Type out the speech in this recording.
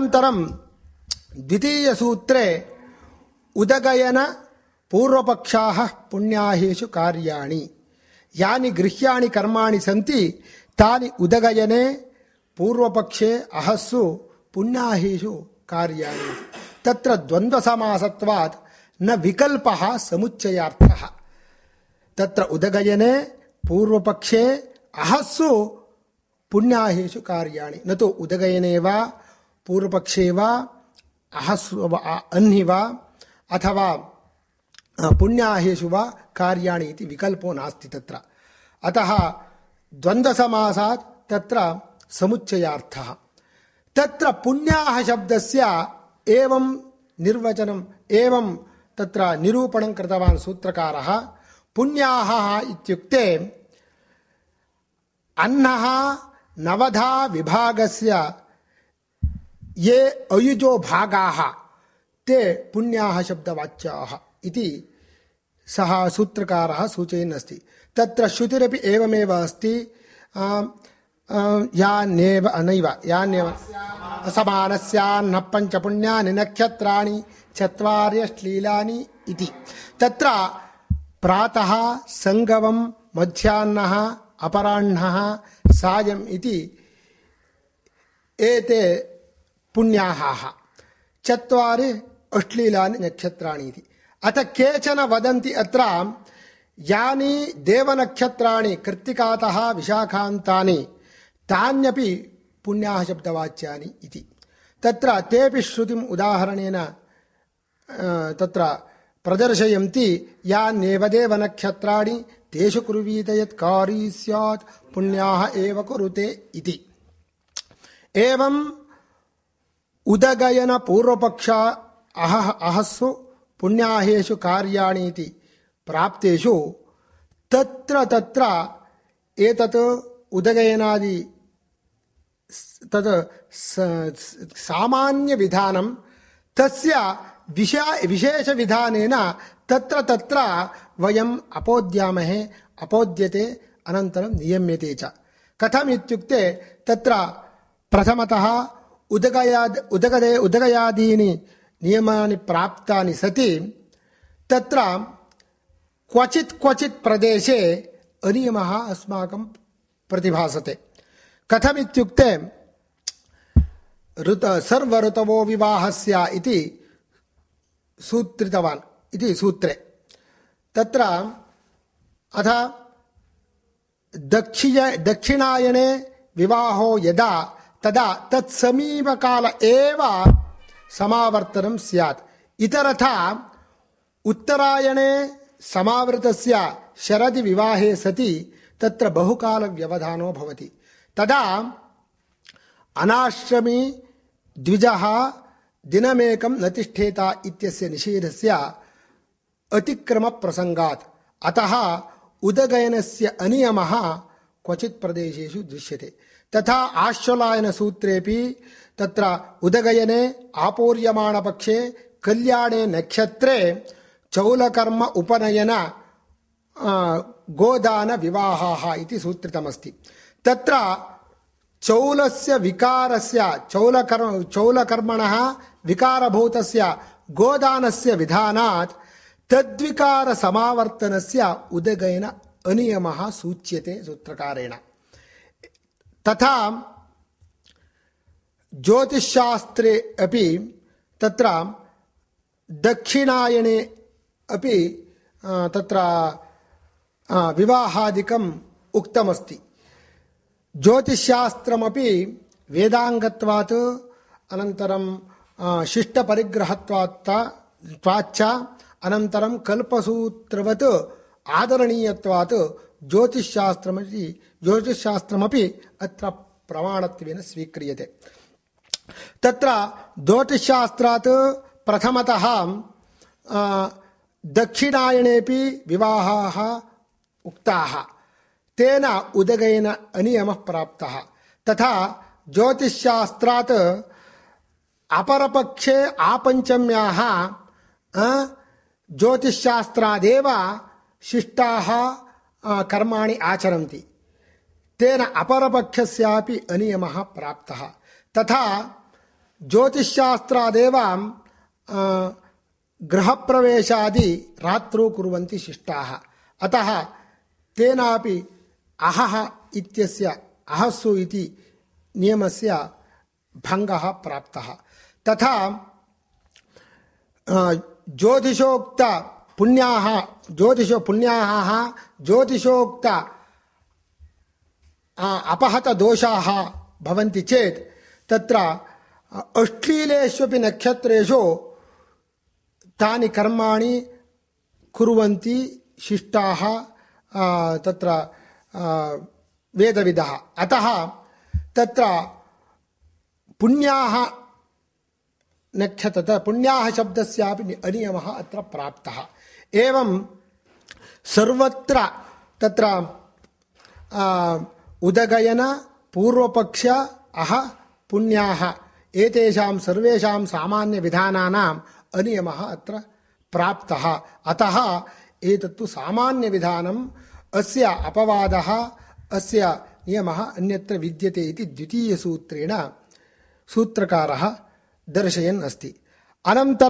अनन्तरं द्वितीयसूत्रे उदगयन पूर्वपक्षाः पुण्याहेषु कार्याणि। यानि गृह्याणि कर्माणि सन्ति, तानि उदगयने पूर्वपक्षे अहस्सु पुण्याहेषु कार्याणि। तत्र द्वन्द्वसमासत्वात् न विकल्पः समुच्चयार्थः। तत्र उदगयने पूर्वपक्षे अहस्सु पुण्याहेषु कार्याणि। न तु उदगयने वा पूर्वपक्षे वा अहस्व अन्हि वा, अथवा पुण्याहेषु वा कार्याणि इति विकल्पो नास्ति तत्र। अतः द्वन्द्वसमासात् तत्र समुच्चयार्थः। तत्र पुण्याः शब्दस्य एवं निर्वचनम्, एवं तत्र निरूपणं कृतवान् सूत्रकारः, पुण्याः इत्युक्ते, अन्नः नवधा विभागस्य ये अयुजो भागाः, ते पुण्याः शब्दवाच्याः इति सः सूत्रकारः सूचयन् अस्ति। तत्र श्रुतिरपि एवमेव अस्ति। यान्येव नैव यान्येव असमानस्यान्न पञ्चपुण्यानि नक्षत्राणि चत्वार्यश्लीलानि इति। तत्र प्रातः सङ्गमं, मध्याह्नः सायम् इति एते पुण्याः चत्वारि अश्लीलानि नक्षत्राणि इति। अथ केचन वदन्ति अत्र यानि देवनक्षत्राणि, कृत्तिकातः, विशाखान्तानि, तान्यपि पुण्याः शब्दवाच्यानि इति। तत्र तेऽपि श्रुतिम् उदाहरणेन तत्र प्रदर्शयन्ति यान्येव देवनक्षत्राणि, तेषु कुर्वीत यत् कारी स्यात्, पुण्याः एव कुरुते इति। एवं उदगयन पूर्वपक्ष अह अहस्सु पुण्याहेषु कार्याणि इति प्राप्तेषु तत्र तत्र एतत् उदगयनादि तत् सामान्यविधानं तस्य विशा विशेषविधानेन तत्र तत्र वयम् अपोद्यामहे, अपोद्यते, अनन्तरं नियम्यते च। कथम् इत्युक्ते तत्र प्रथमतः उदगयाद्, उदगदे, उदगयादीनि नियमानि प्राप्तानि सति, तत्र क्वचित् क्वचित् प्रदेशे अनियमः अस्माकं प्रतिभासते। कथमित्युक्ते, ऋत, सर्वऋतवो विवाहस्य इति सूत्रितवान्, इति सूत्रे। तत्र अथ दक्षिण दक्षिणायने विवाहो यदा तदा तत्समीपकाल एव समावर्तनं स्यात्। इतरथा उत्तरायणे समावृतस्य शरदि विवाहे सति तत्र बहुकालव्यवधानो भवति। तदा अनाश्रमी द्विजः दिनमेकं न तिष्ठेत इत्यस्य निषेधस्य अतिक्रमप्रसङ्गात्। अतः उदगयनस्य अनियमः क्वचित् प्रदेशेषु दृश्यते। तथा आश्वलायनसूत्रेपि तत्र उदगयने, आपूर्यमाणपक्षे, कल्याणे नक्षत्रे, चौलकर्म उपनयन गोदान विवाहाः इति सूत्रितमस्ति। तत्र चौलस्य विकारस्य, चौलकर्म, चौलकर्मणः विकारभूतस्य गोदानस्य विधानात् तद्विकारसमावर्तनस्य उदगयन अनियमः सूच्यते सूत्रकारेण। तथा ज्योतिषशास्त्रे अपि तत्र दक्षिणायने अपि तत्र विवाहादिकम् उक्तमस्ति। ज्योतिषशास्त्रमपि वेदाङ्गत्वात्, अनन्तरं शिष्टपरिग्रहत्वात्, त्वाच्च, अनन्तरं कल्पसूत्रवत्, आदरणीयत्वात् ज्योतिषशास्त्रमपि ज्योतिषशास्त्रमपि अत्र प्रमाणत्वेन स्वीक्रियते। तत्र ज्योतिषशास्त्रात् प्रथमतः दक्षिणायनेपि विवाहाः उक्ताः। तेन उदगेन अनियमः प्राप्तः। तथा ज्योतिषशास्त्रात् अपरपक्षे आपञ्चम्याः ज्योतिषशास्त्रादेव शिष्टाः कर्माणि आचरन्ति। तेन अपरपक्षस्यापि अनियमः प्राप्तः। तथा ज्योतिषशास्त्रादेव अ, गृहप्रवेशादि रात्रौ कुर्वन्ति शिष्टाः। अतः तेनापि अहः इत्यस्य अहस्सु इति नियमस्य भङ्गः प्राप्तः। तथा ज्योतिषोक्त पुण्याः, ज्योतिषो पुण्याः, ज्योतिषोक्त अपहतदोषाः भवन्ति चेत् तत्र अश्लीलेष्वपि नक्षत्रेषु तानि कर्माणि कुर्वन्ति शिष्टाः तत्र वेदविदः। अतः तत्र पुण्याः नक्षत्र पुण्याः शब्दस्यापि अनियमः अत्र प्राप्तः। एवं सर्वत्र तत्र उदगयन, पूर्वपक्ष, अह पुण्याः एतेषां सर्वेषां सामान्यविधानानाम् अनियमः अत्र प्राप्तः। अतः एतत्तु सामान्यविधानम् अस्य अपवादः, अस्य नियमः अन्यत्र विद्यते इति द्वितीयसूत्रेण सूत्रकारः दर्शयन् अस्ति। अनन्तरं